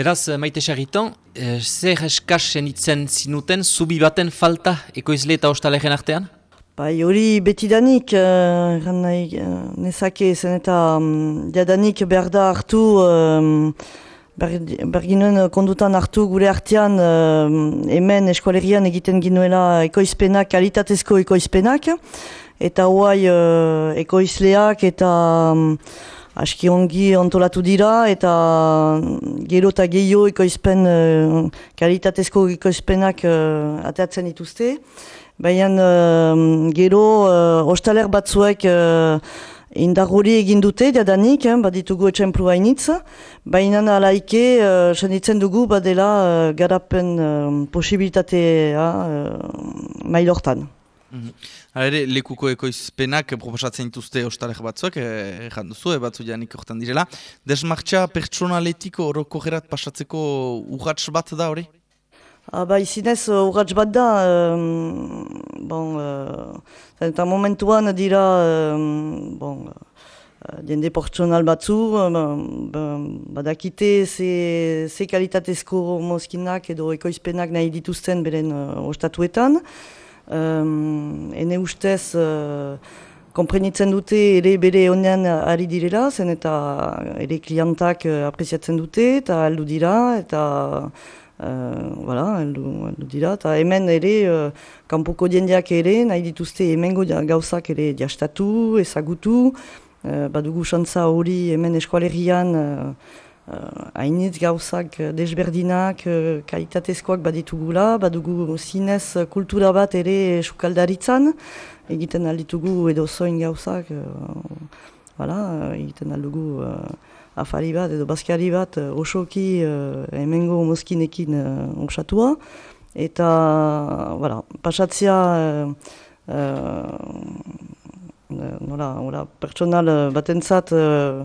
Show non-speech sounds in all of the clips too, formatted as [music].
Beraz, maite sarriton, eh, zer eskas zenitzen zinuten, zubi baten falta ekoizle eta ostalegen artean? Bai, hori betidanik, uh, nahi, uh, nezake, zen eta um, diadanik behar da hartu, um, berginen kondutan hartu gure artean hemen eskualerian egiten ginuela ekoizpenak, kalitatezko ekoizpenak, eta hoai uh, ekoizleak eta um, aski ongi ontolatu dira, eta gero eta gehiago ekoizpen, uh, kalitatezko ekoizpenak uh, ateatzen dituzte. Baina uh, gero uh, ostaler batzuek uh, indarruri egin dute, jadanik, eh, baditugu etxemplu hainitz, baina alaike, uh, senditzen dugu badela uh, garapen uh, posibilitatea uh, mailortan. Mm -hmm. lekuko ekoizpenak proposatzen dituzte ostalek batzuak, erran e, duzu, e, batzu janik hortan direla. Desmartxa pertsonaletiko horoko gerat pasatzeko urratz bat da hori? Ah, bai, zinez uh, urratz bat da, um, bon, uh, eta momentuan dira, um, bon, uh, jende pertsonal batzu, um, badakite ze, ze kalitatezko mozkinak edo ekoizpenak nahi dituzten beren uh, ostatuetan. Um, ene ustez, uh, komprenitzen dute ere bere honean ari direla, zen eta ere klientak uh, apreziatzen dute, eta aldu dira, eta uh, voilà, aldu, dira, eta hemen ere, uh, kanpoko diendeak ere, nahi dituzte hemengo gauzak ere jastatu, ezagutu, uh, badugu xantza hori hemen eskualerian, uh, hainitz gauzak uh, desberdinak, uh, kalitatezkoak baditugula, badugu zinez kultura bat ere sukaldaritzan, egiten alditugu edo zoin gauzak, uh, egiten aldugu uh, afari bat edo bazkari bat uh, osoki uh, emengo mozkinekin uh, eta voilà, pasatzia uh, nola, nola, pertsonal batentzat uh,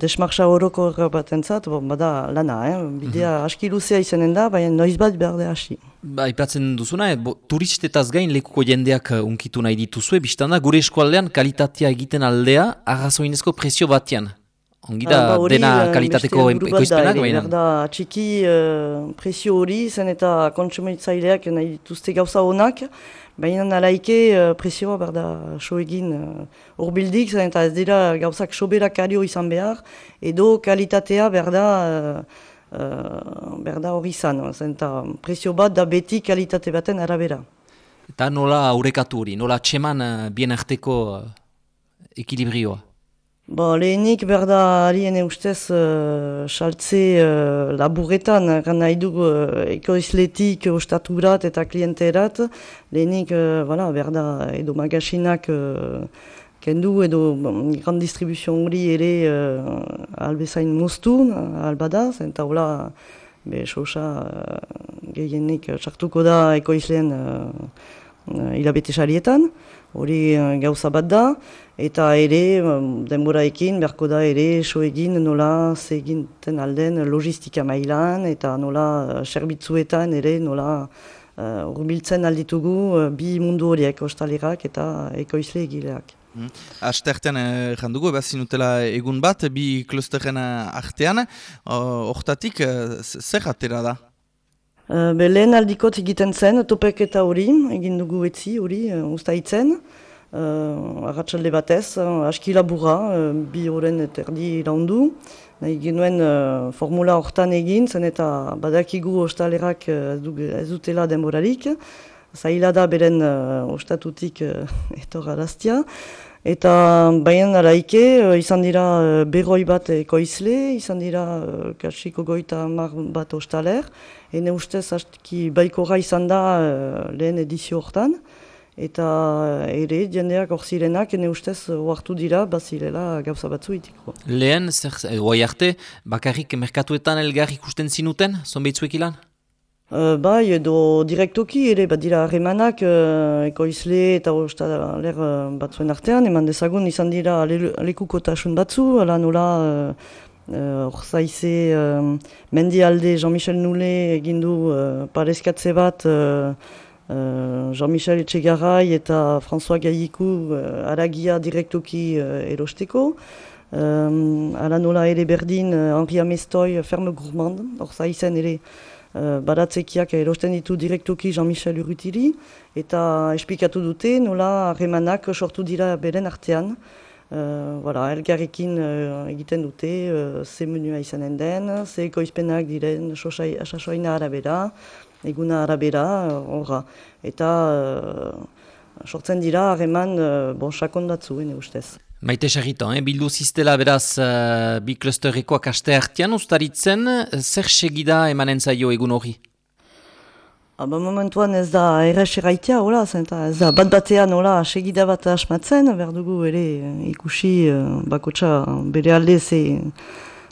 desmarxa horoko bat entzat, bon, bada lana, eh? bidea mm aski luzea izanen da, baina noiz bat behar da hasi. Ba, ipatzen duzuna, eh? turistetaz gain lekuko jendeak uh, unkitu nahi dituzue, biztanda gure eskualdean kalitatea egiten aldea arrazoinezko presio batean. Ongi da, ba, dena uh, kalitateko ekoizpenak, baina? Da, txiki uh, presio hori, zen eta kontsumitzaileak nahi dituzte gauza honak, Baina nalaike uh, presioa berda so egin urbildik, uh, eta ez dira gauzak soberak ario izan behar, edo kalitatea berda, uh, berda hori izan, eta presio bat da beti kalitate baten arabera. Eta nola aurrekatu hori, nola txeman uh, bien arteko uh, ekilibrioa? Bo, lehenik berda harien eustez uh, saltze uh, laburretan, gan nahi dugu uh, ekoizletik ostaturat eta klienterat. Lehenik uh, voilà, berda edo magasinak uh, kendu edo bon, gran distribuzion hori ere uh, albezain moztu, albada, zenta hola be sosa uh, gehienik sartuko da ekoizleen uh, hilabete salietan hori uh, gauza bat da, eta ere um, denboraekin berko da ere so egin nola zeginten alden logistika mailan eta nola uh, serbitzuetan ere nola uh, urbiltzen alditugu uh, bi mundu horiek ostalerak eta ekoizle egileak. Mm. Astertean eh, jandugu, zinutela egun bat, bi klusteren artean, hortatik uh, zer atera da? Be, lehen aldikot egiten zen, topek eta hori, egin dugu etzi hori, uh, ustaitzen. Uh, Arratxalde batez, uh, aski labura, uh, bi horren eta erdi laundu. Nahi genuen uh, formula hortan egin, zen eta badakigu ostalerak uh, ez dutela denborarik. Zaila da beren uh, ostatutik [laughs] uh, etorra Eta baien araike, izan dira berroi bat ekoizle, izan dira uh, kasiko goita mar bat ostaler. Hene ustez, hastiki baikora izan da uh, lehen edizio hortan. Eta ere, jendeak hor zirenak, hene ustez, oartu dira, bazilela gauza batzu itiko. Lehen, zer, arte, bakarrik merkatuetan elgar ikusten zinuten, zonbeitzuek ilan? Uh, bai, edo direktoki ere, bat dira harremanak, uh, ekoizle eta hosta ler uh, batzuen artean, eman dezagun izan dira lekukotasun batzu, ala nola hor uh, zaize uh, mendi alde Jean-Michel Nule egindu uh, parezkatze bat uh, uh, Jean-Michel Etxegarai eta François Gaiiku uh, aragia direktoki uh, erosteko. Um, ala nola ere berdin uh, Henri Amestoi ferme gourmand, hor izen ere uh, baratzekiak erosten ditu direktuki Jean-Michel Urrutiri, eta esplikatu dute nola remanak sortu dira beren artean. Uh, voilà, elgarrekin uh, egiten dute, uh, ze menua izanen den, ze ekoizpenak diren sasoaina arabera, eguna arabera, horra. eta uh, sortzen dira harreman uh, bon, sakondatzu, ustez. Maite sarritan, eh? bildu ziztela beraz uh, bi klusterrikoak aste hartian ustaritzen, zer segida emanen zaio egun hori? Aba momentuan ez da errez erraitea, hola, ez da bat batean hola, segida bat asmatzen, behar dugu ere ikusi uh, bakotsa bere alde ze,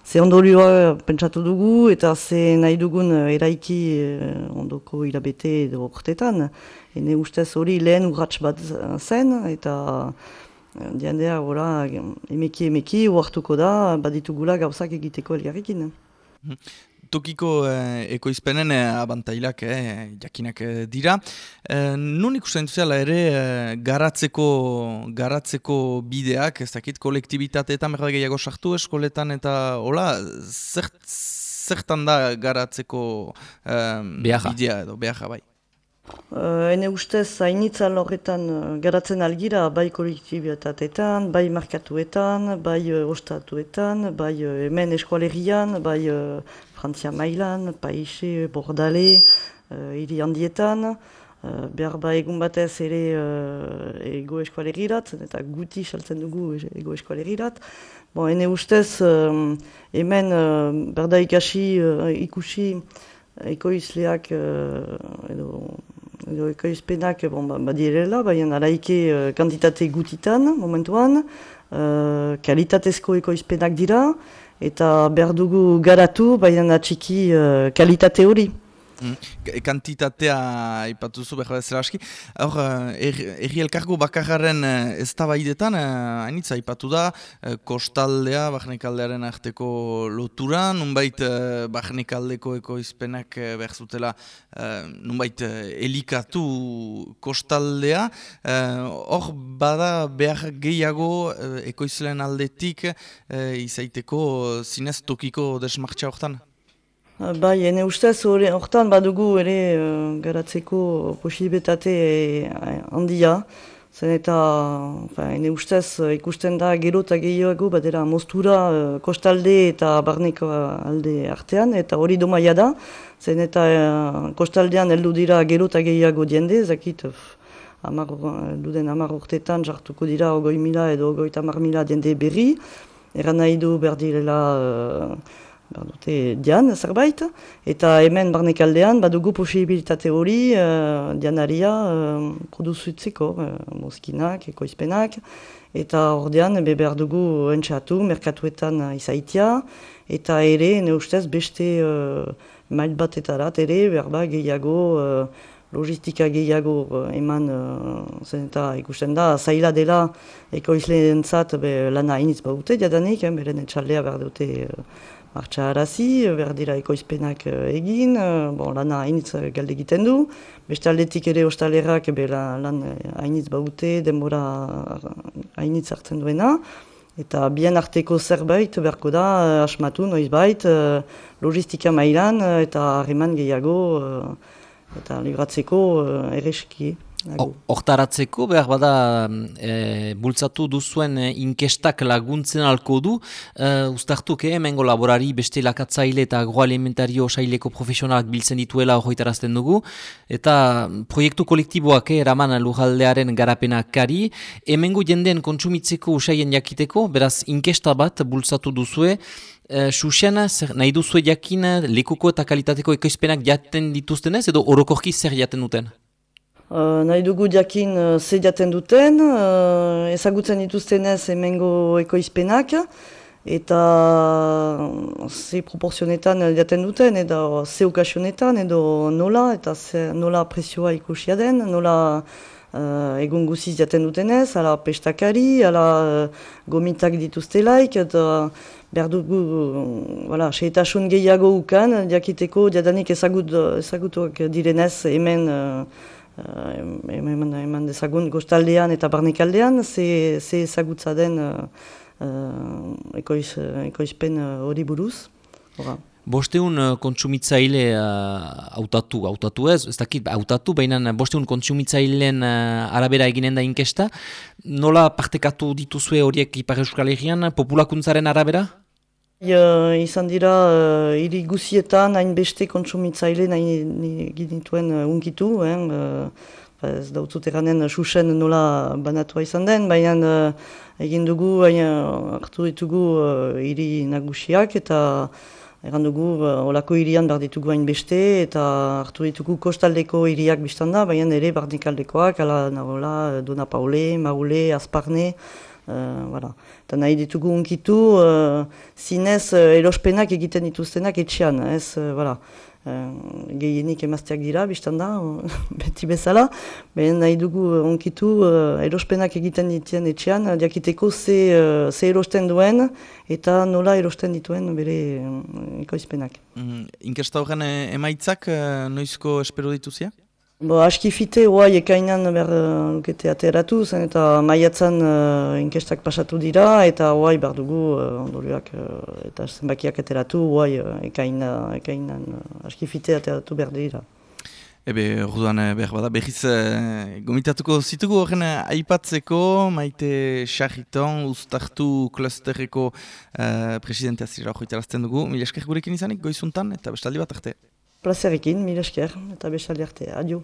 ze ondorioa pentsatu dugu eta ze nahi dugun eraiki uh, ondoko hilabete edo ortetan. Hene ustez hori lehen urratx bat zen eta Diandea, ora, emeki emeki, uartuko da, baditugula gauzak egiteko elgarrekin. Mhm. Tokiko eh, ekoizpenen eh, abantailak, eh, jakinak eh, dira. Eh, nun ikusten duzela ere eh, garatzeko, garatzeko bideak, ez dakit, kolektibitateetan berda gehiago sartu eskoletan eta hola, zert, zertan da garatzeko eh, bidea edo beharra bai? Uh, ene ustez, hainitza horretan uh, garatzen algira, bai kolektibitateetan, bai markatuetan, bai uh, ostatuetan, bai uh, hemen eskualerian, bai uh, Frantzia mailan, Paise, Bordale, uh, hiri handietan, uh, behar ba egun batez ere uh, ego eskualerirat, eta guti saltzen dugu ego eskualerirat. Bon, ene ustez, um, hemen uh, berda ikasi, uh, ikusi, ekoizleak uh, edo ekoizpenak bon, ba, badirela, baina araike uh, kantitate gutitan momentuan, uh, kalitatezko ekoizpenak dira, eta behar dugu garatu, baina txiki uh, kalitate hori. Mm. Kantitatea ipatu zu behar bezala aski. Hor, eh, erri elkargo bakarren eh, ez da baidetan, eh, hainitza ipatu da, kostaldea, bahnekaldearen arteko lotura, nunbait bahnekaldeko ekoizpenak behar zutela, nunbait elikatu kostaldea. Hor, bada behar gehiago ekoizlen aldetik izaiteko zinez tokiko desmartxa horretan? Bai, ene ustez horretan badugu ere uh, garatzeko posibilitate eh, handia. Zen eta, ene ustez ikusten da gero eta gehiago, badera mostura uh, kostalde eta barneko alde artean, eta hori domaia da. Zen eta uh, kostaldean heldu dira gero eta gehiago diende, zakit, amar, duden amar urtetan jartuko dira ogoi mila edo ogoi tamar mila diende berri. Eran nahi du berdirela... Uh, dute dian zerbait, eta hemen barnekaldean badugu posibilitate hori uh, dianaria uh, produzutzeko, uh, moskinak, ekoizpenak, eta ordean be behar dugu entxatu, merkatuetan uh, izaitia, eta ere, ne ustez, beste uh, mail batetarat ere, berba gehiago, uh, logistika gehiago uh, eman uh, zen eta ikusten da, zaila dela ekoizleen zat lana iniz baute, diadanik, eh, beren etxaldea behar dute martxa arazi, berdira ekoizpenak eh, egin, eh, bon, lana hainitz eh, galde egiten du, beste aldetik ere ostalerak be lan hainitz baute, denbora hainitz hartzen duena, eta bien arteko zerbait beharko da asmatu noiz bait, logistika mailan eta harreman gehiago eta libratzeko erreski. Hortaratzeko, behar bada, e, bultzatu duzuen e, inkestak laguntzen alko du, e, ustartuk, e, mengo laborari beste lakatzaile eta agroalimentario saileko profesionalak biltzen dituela horretarazten dugu, eta proiektu kolektiboak eraman lujaldearen garapenak kari, emengo jendeen kontsumitzeko usaien jakiteko, beraz inkesta bat bultzatu duzue, Uh, Xuxena, nahi duzu jakin lekuko eta kalitateko ekoizpenak jaten dituztenez edo orokorki zer jaten duten? Uh, nahi dugu diakin uh, zediaten duten, uh, ezagutzen dituztenez emengo ekoizpenak, eta ze proporzionetan diaten duten, edo ze okasionetan, edo nola, eta ze, nola presioa ikusia den, nola uh, egun guziz diaten dutenez, ala pestakari, ala uh, gomitak dituztelaik, eta behar dugu, voilà, seitasun gehiago ukan, diakiteko diadanik ezagut, ezagutuak direnez hemen eman, eman dezagun gostaldean eta barnekaldean, ze, ze ezagutza den uh, ekoiz, ekoizpen hori buruz. Bosteun uh, kontsumitzaile hautatu, uh, hautatu ez, ez dakit, hautatu, baina bosteun kontsumitzaileen uh, arabera eginen da inkesta. Nola partekatu dituzue horiek Ipar Euskal Herrian, populakuntzaren arabera? Uh, izan dira, uh, hiri guzietan, hain beste kontsumitzaile nahi ginituen uh, unkitu, eh, uh, ez dautzut eranen susen nola banatua izan den, baina uh, egin dugu, uh, hartu ditugu uh, hiri nagusiak eta egan dugu uh, olako hirian behar ditugu hain beste eta hartu ditugu kostaldeko hiriak biztan da, baina ere barnikaldekoak, ala nagola, Dona Paule, Maule, Azparne, Uh, eta nahi ditugu unkitu, uh, zinez uh, erospenak egiten dituztenak etxean, ez, uh, voilà. uh, gehienik emazteak dira, biztan da, [laughs] beti bezala, behen nahi dugu unkitu uh, erospenak egiten dituen etxean, diakiteko ze, uh, ze erosten duen eta nola erosten dituen bere uh, ekoizpenak. Mm, Inkesta horren emaitzak uh, noizko espero dituzia? Bo, aski fite, oai, ekainan behar uh, lukete ateratu, zen eta maiatzan uh, inkestak pasatu dira, eta oai, behar dugu, uh, ondorioak, uh, eta zenbakiak ateratu, oai, uh, ekainan, ekainan uh, aski fite ateratu behar dira. Ebe, orduan behar bada, behiz uh, gomitatuko zitugu horren aipatzeko, maite xarriton, ustartu klusterreko uh, presidentea zira hori dugu, mila esker gurekin izanik, goizuntan, eta bestaldi bat arte. Plazerekin, mila esker, eta bestaldi arte, adio.